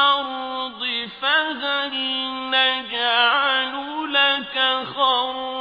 بَيْنَكُمْ وَبَيْنَهُمْ رَدْمًا